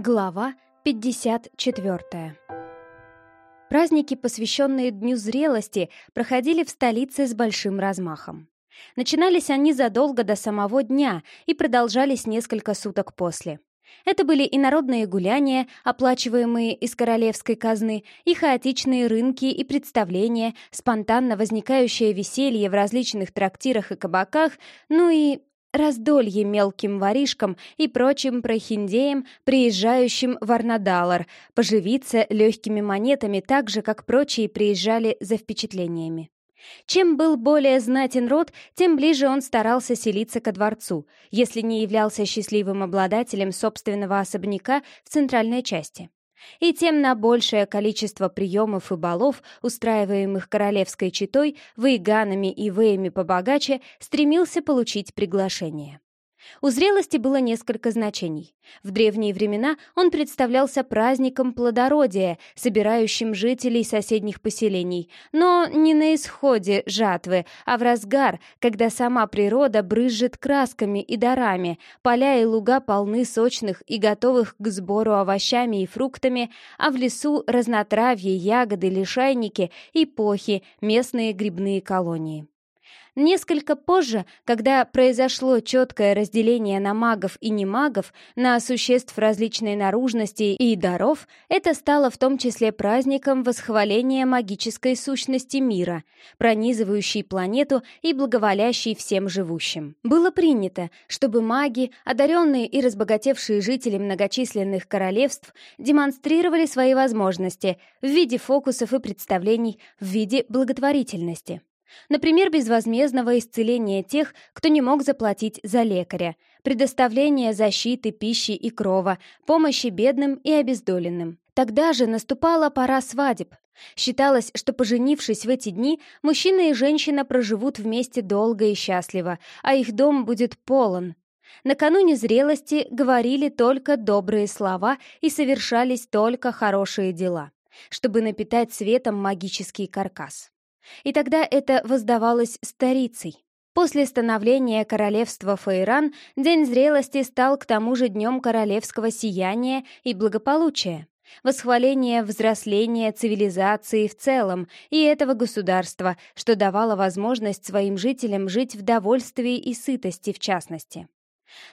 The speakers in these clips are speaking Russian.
Глава 54 Праздники, посвященные Дню зрелости, проходили в столице с большим размахом. Начинались они задолго до самого дня и продолжались несколько суток после. Это были и народные гуляния, оплачиваемые из королевской казны, и хаотичные рынки и представления, спонтанно возникающее веселье в различных трактирах и кабаках, ну и раздолье мелким воришкам и прочим прохиндеям, приезжающим в Арнадалар, поживиться легкими монетами так же, как прочие приезжали за впечатлениями. Чем был более знатен род, тем ближе он старался селиться ко дворцу, если не являлся счастливым обладателем собственного особняка в центральной части и тем на большее количество приемов и балов, устраиваемых королевской четой, вейганами и веями побогаче, стремился получить приглашение. У зрелости было несколько значений. В древние времена он представлялся праздником плодородия, собирающим жителей соседних поселений, но не на исходе жатвы, а в разгар, когда сама природа брызжет красками и дарами, поля и луга полны сочных и готовых к сбору овощами и фруктами, а в лесу разнотравье, ягоды, лишайники и похи, местные грибные колонии. Несколько позже, когда произошло четкое разделение на магов и немагов, на существ различной наружности и даров, это стало в том числе праздником восхваления магической сущности мира, пронизывающей планету и благоволящей всем живущим. Было принято, чтобы маги, одаренные и разбогатевшие жители многочисленных королевств, демонстрировали свои возможности в виде фокусов и представлений, в виде благотворительности. Например, безвозмездного исцеления тех, кто не мог заплатить за лекаря, предоставления защиты, пищи и крова, помощи бедным и обездоленным. Тогда же наступала пора свадеб. Считалось, что поженившись в эти дни, мужчина и женщина проживут вместе долго и счастливо, а их дом будет полон. Накануне зрелости говорили только добрые слова и совершались только хорошие дела, чтобы напитать светом магический каркас и тогда это воздавалось старицей. После становления королевства Фейран день зрелости стал к тому же днем королевского сияния и благополучия, восхваления взросления цивилизации в целом и этого государства, что давало возможность своим жителям жить в довольстве и сытости в частности.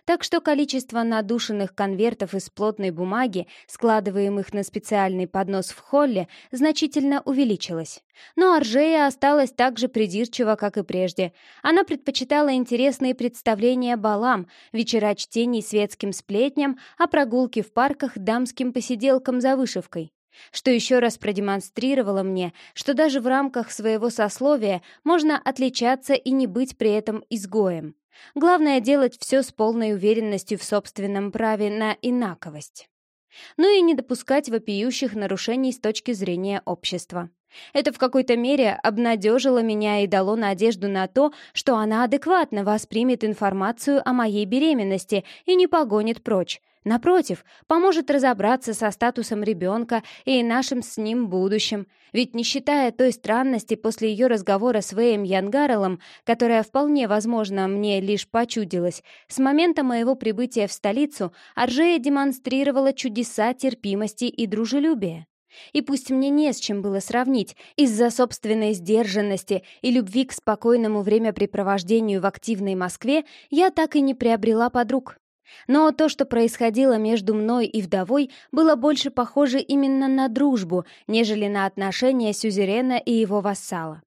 Так что количество надушенных конвертов из плотной бумаги, складываемых на специальный поднос в холле, значительно увеличилось. Но Аржея осталась так же придирчива, как и прежде. Она предпочитала интересные представления балам, вечера чтений светским сплетням, а прогулки в парках дамским посиделкам за вышивкой что еще раз продемонстрировало мне, что даже в рамках своего сословия можно отличаться и не быть при этом изгоем. Главное делать все с полной уверенностью в собственном праве на инаковость. Ну и не допускать вопиющих нарушений с точки зрения общества. Это в какой-то мере обнадежило меня и дало надежду на то, что она адекватно воспримет информацию о моей беременности и не погонит прочь, Напротив, поможет разобраться со статусом ребенка и нашим с ним будущим. Ведь не считая той странности после ее разговора с Вэем Янгарелом, которая вполне возможно мне лишь почудилась, с момента моего прибытия в столицу Аржея демонстрировала чудеса терпимости и дружелюбия. И пусть мне не с чем было сравнить, из-за собственной сдержанности и любви к спокойному времяпрепровождению в активной Москве я так и не приобрела подруг. Но то, что происходило между мной и вдовой, было больше похоже именно на дружбу, нежели на отношения сюзерена и его вассала.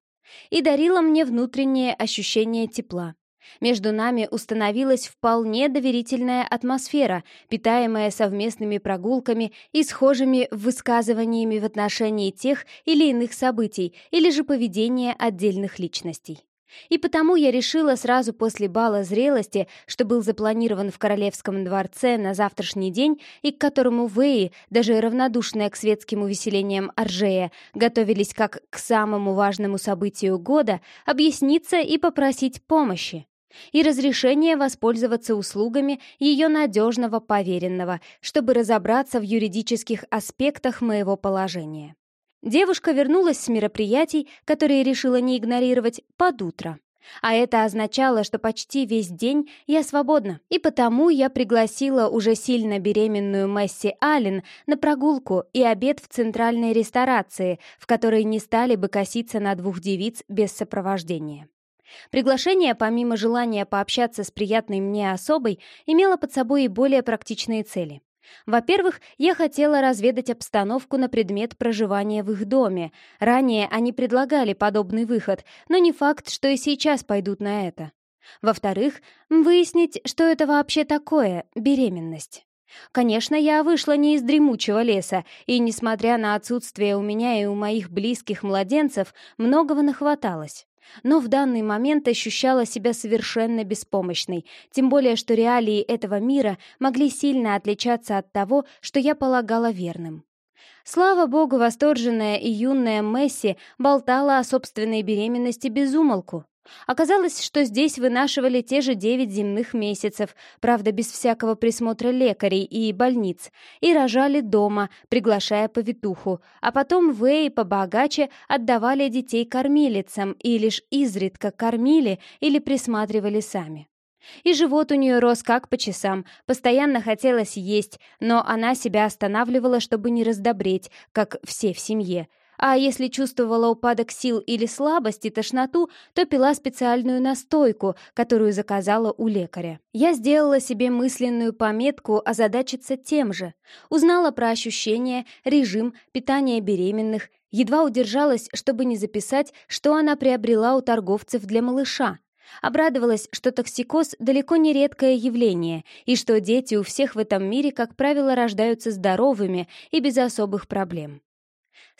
И дарило мне внутреннее ощущение тепла. Между нами установилась вполне доверительная атмосфера, питаемая совместными прогулками и схожими высказываниями в отношении тех или иных событий или же поведения отдельных личностей. И потому я решила сразу после бала зрелости, что был запланирован в Королевском дворце на завтрашний день и к которому Вэи, даже равнодушная к светским увеселениям Аржея, готовились как к самому важному событию года, объясниться и попросить помощи и разрешение воспользоваться услугами ее надежного поверенного, чтобы разобраться в юридических аспектах моего положения. Девушка вернулась с мероприятий, которые решила не игнорировать, под утро. А это означало, что почти весь день я свободна, и потому я пригласила уже сильно беременную Месси Аллен на прогулку и обед в центральной ресторации, в которой не стали бы коситься на двух девиц без сопровождения. Приглашение, помимо желания пообщаться с приятной мне особой, имело под собой и более практичные цели. Во-первых, я хотела разведать обстановку на предмет проживания в их доме. Ранее они предлагали подобный выход, но не факт, что и сейчас пойдут на это. Во-вторых, выяснить, что это вообще такое беременность. Конечно, я вышла не из дремучего леса, и, несмотря на отсутствие у меня и у моих близких младенцев, многого нахваталось но в данный момент ощущала себя совершенно беспомощной, тем более что реалии этого мира могли сильно отличаться от того, что я полагала верным. Слава богу, восторженная и юная Месси болтала о собственной беременности без умолку. Оказалось, что здесь вынашивали те же девять земных месяцев, правда, без всякого присмотра лекарей и больниц, и рожали дома, приглашая повитуху, а потом Вэй побогаче отдавали детей кормилицам и лишь изредка кормили или присматривали сами. И живот у нее рос как по часам, постоянно хотелось есть, но она себя останавливала, чтобы не раздобреть, как все в семье, а если чувствовала упадок сил или слабость и тошноту, то пила специальную настойку, которую заказала у лекаря. Я сделала себе мысленную пометку озадачиться тем же. Узнала про ощущения, режим, питание беременных, едва удержалась, чтобы не записать, что она приобрела у торговцев для малыша. Обрадовалась, что токсикоз далеко не редкое явление, и что дети у всех в этом мире, как правило, рождаются здоровыми и без особых проблем.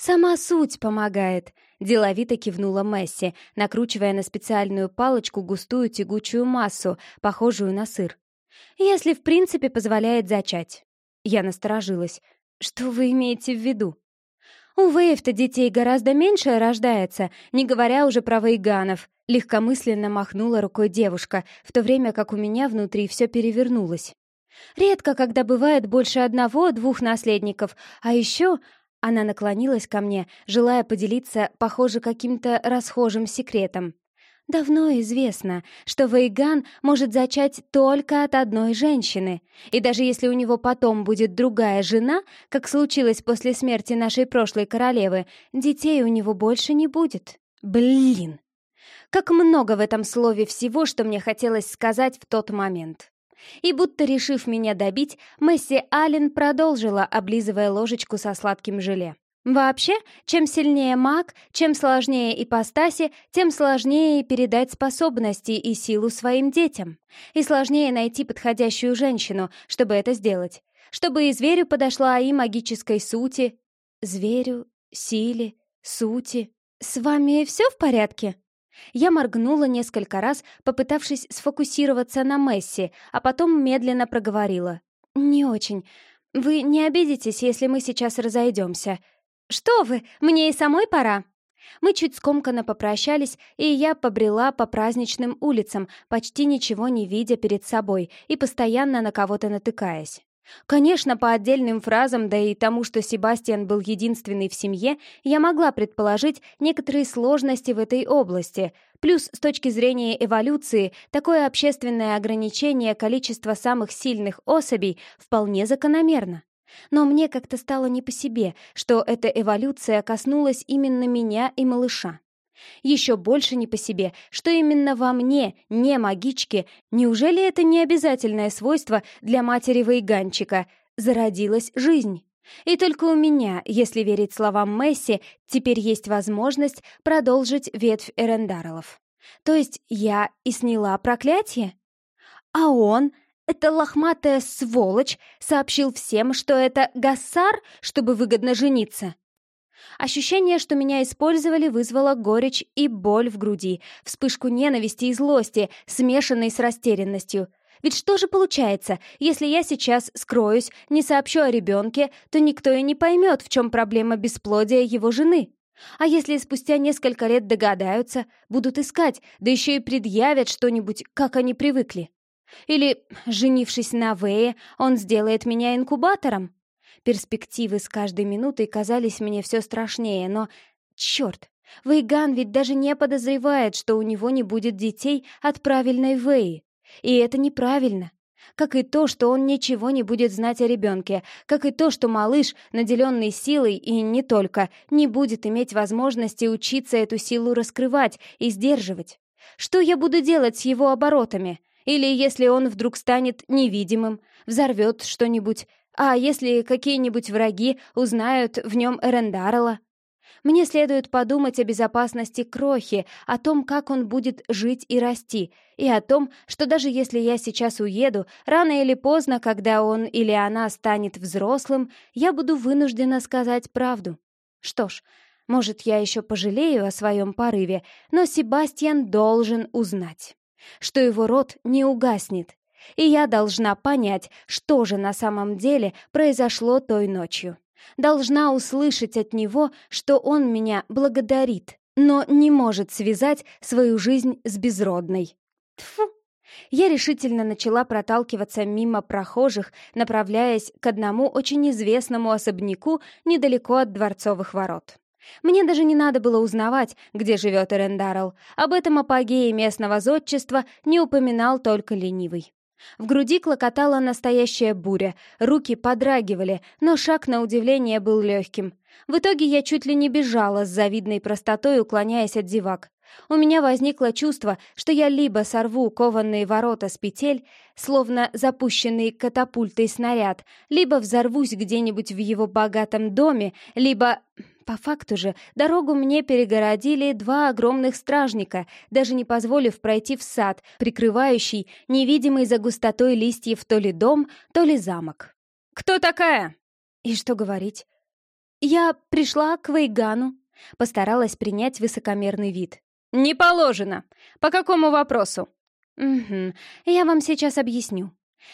«Сама суть помогает», — деловито кивнула Месси, накручивая на специальную палочку густую тягучую массу, похожую на сыр. «Если в принципе позволяет зачать». Я насторожилась. «Что вы имеете в виду?» «У Вейв-то детей гораздо меньше рождается, не говоря уже про вейганов», легкомысленно махнула рукой девушка, в то время как у меня внутри все перевернулось. Редко, когда бывает больше одного-двух наследников, а еще она наклонилась ко мне, желая поделиться, похоже, каким-то расхожим секретом. Давно известно, что Вейган может зачать только от одной женщины, и даже если у него потом будет другая жена, как случилось после смерти нашей прошлой королевы, детей у него больше не будет. Блин! Как много в этом слове всего, что мне хотелось сказать в тот момент. И будто решив меня добить, Месси Аллен продолжила, облизывая ложечку со сладким желе. Вообще, чем сильнее маг, чем сложнее ипостаси, тем сложнее передать способности и силу своим детям. И сложнее найти подходящую женщину, чтобы это сделать. Чтобы и зверю подошла и магической сути. Зверю, силе, сути. «С вами все в порядке?» Я моргнула несколько раз, попытавшись сфокусироваться на Месси, а потом медленно проговорила. «Не очень. Вы не обидитесь, если мы сейчас разойдемся?» «Что вы, мне и самой пора!» Мы чуть скомканно попрощались, и я побрела по праздничным улицам, почти ничего не видя перед собой и постоянно на кого-то натыкаясь. Конечно, по отдельным фразам, да и тому, что Себастьян был единственный в семье, я могла предположить некоторые сложности в этой области. Плюс, с точки зрения эволюции, такое общественное ограничение количества самых сильных особей вполне закономерно. Но мне как-то стало не по себе, что эта эволюция коснулась именно меня и малыша. Еще больше не по себе, что именно во мне, не магичке, неужели это не обязательное свойство для матери Вейганчика, зародилась жизнь? И только у меня, если верить словам Месси, теперь есть возможность продолжить ветвь Эрендаролов. То есть я и сняла проклятие? А он, эта лохматая сволочь, сообщил всем, что это Гассар, чтобы выгодно жениться. Ощущение, что меня использовали, вызвало горечь и боль в груди, вспышку ненависти и злости, смешанной с растерянностью. Ведь что же получается, если я сейчас скроюсь, не сообщу о ребенке, то никто и не поймет, в чем проблема бесплодия его жены? А если спустя несколько лет догадаются, будут искать, да еще и предъявят что-нибудь, как они привыкли? Или, женившись на Вее, он сделает меня инкубатором? Перспективы с каждой минутой казались мне все страшнее, но... Черт! Вейган ведь даже не подозревает, что у него не будет детей от правильной Вэи. И это неправильно. Как и то, что он ничего не будет знать о ребенке, как и то, что малыш, наделенный силой и не только, не будет иметь возможности учиться эту силу раскрывать и сдерживать. Что я буду делать с его оборотами? Или если он вдруг станет невидимым, взорвет что-нибудь? А если какие-нибудь враги узнают в нем Эрендарела? Мне следует подумать о безопасности Крохи, о том, как он будет жить и расти, и о том, что даже если я сейчас уеду, рано или поздно, когда он или она станет взрослым, я буду вынуждена сказать правду. Что ж, может, я еще пожалею о своем порыве, но Себастьян должен узнать, что его род не угаснет, и я должна понять, что же на самом деле произошло той ночью. Должна услышать от него, что он меня благодарит, но не может связать свою жизнь с безродной. Тфу! Я решительно начала проталкиваться мимо прохожих, направляясь к одному очень известному особняку недалеко от дворцовых ворот. Мне даже не надо было узнавать, где живет Эрендарл. Об этом апогее местного зодчества не упоминал только ленивый. В груди клокотала настоящая буря, руки подрагивали, но шаг на удивление был легким. В итоге я чуть ли не бежала с завидной простотой, уклоняясь от зевак. У меня возникло чувство, что я либо сорву кованные ворота с петель, словно запущенный катапультой снаряд, либо взорвусь где-нибудь в его богатом доме, либо... По факту же, дорогу мне перегородили два огромных стражника, даже не позволив пройти в сад, прикрывающий невидимый за густотой листьев то ли дом, то ли замок. «Кто такая?» И что говорить? «Я пришла к Вейгану», постаралась принять высокомерный вид. «Не положено. По какому вопросу?» «Угу, я вам сейчас объясню».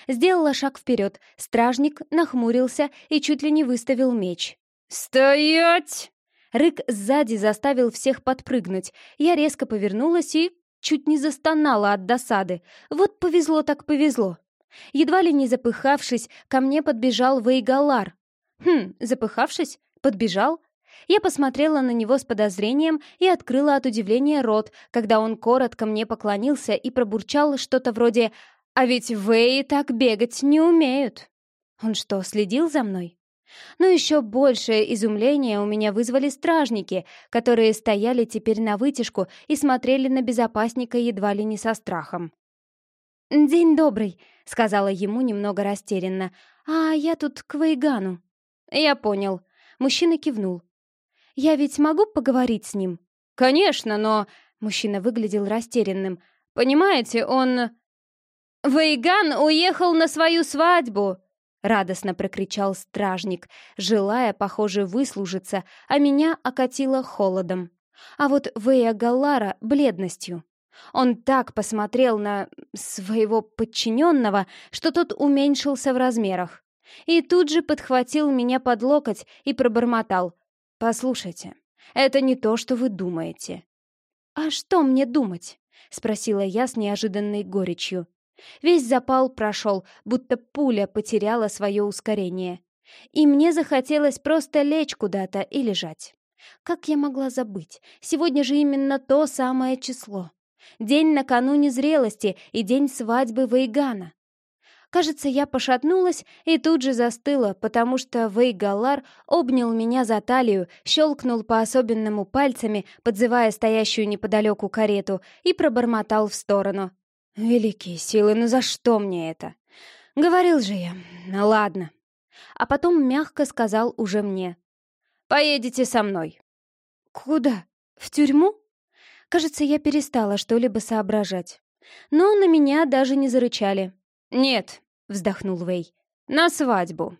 Сделала шаг вперед, стражник нахмурился и чуть ли не выставил меч. «Стоять!» Рык сзади заставил всех подпрыгнуть. Я резко повернулась и чуть не застонала от досады. Вот повезло так повезло. Едва ли не запыхавшись, ко мне подбежал Вейгалар. Хм, запыхавшись? Подбежал? Я посмотрела на него с подозрением и открыла от удивления рот, когда он коротко мне поклонился и пробурчал что-то вроде «А ведь Вэи так бегать не умеют». Он что, следил за мной? Но еще большее изумление у меня вызвали стражники, которые стояли теперь на вытяжку и смотрели на безопасника едва ли не со страхом. «День добрый», — сказала ему немного растерянно. «А я тут к Вейгану». «Я понял». Мужчина кивнул. «Я ведь могу поговорить с ним?» «Конечно, но...» Мужчина выглядел растерянным. «Понимаете, он...» «Вейган уехал на свою свадьбу!» Радостно прокричал стражник, желая, похоже, выслужиться, а меня окатило холодом. А вот Вея Галлара — бледностью. Он так посмотрел на своего подчиненного, что тот уменьшился в размерах. И тут же подхватил меня под локоть и пробормотал. «Послушайте, это не то, что вы думаете». «А что мне думать?» — спросила я с неожиданной горечью. Весь запал прошел, будто пуля потеряла свое ускорение. И мне захотелось просто лечь куда-то и лежать. Как я могла забыть? Сегодня же именно то самое число. День накануне зрелости и день свадьбы Вейгана. Кажется, я пошатнулась и тут же застыла, потому что Вейгалар обнял меня за талию, щелкнул по-особенному пальцами, подзывая стоящую неподалеку карету, и пробормотал в сторону. «Великие силы, ну за что мне это?» «Говорил же я. Ладно». А потом мягко сказал уже мне. «Поедете со мной». «Куда? В тюрьму?» Кажется, я перестала что-либо соображать. Но на меня даже не зарычали. «Нет, — вздохнул Вэй. «На свадьбу».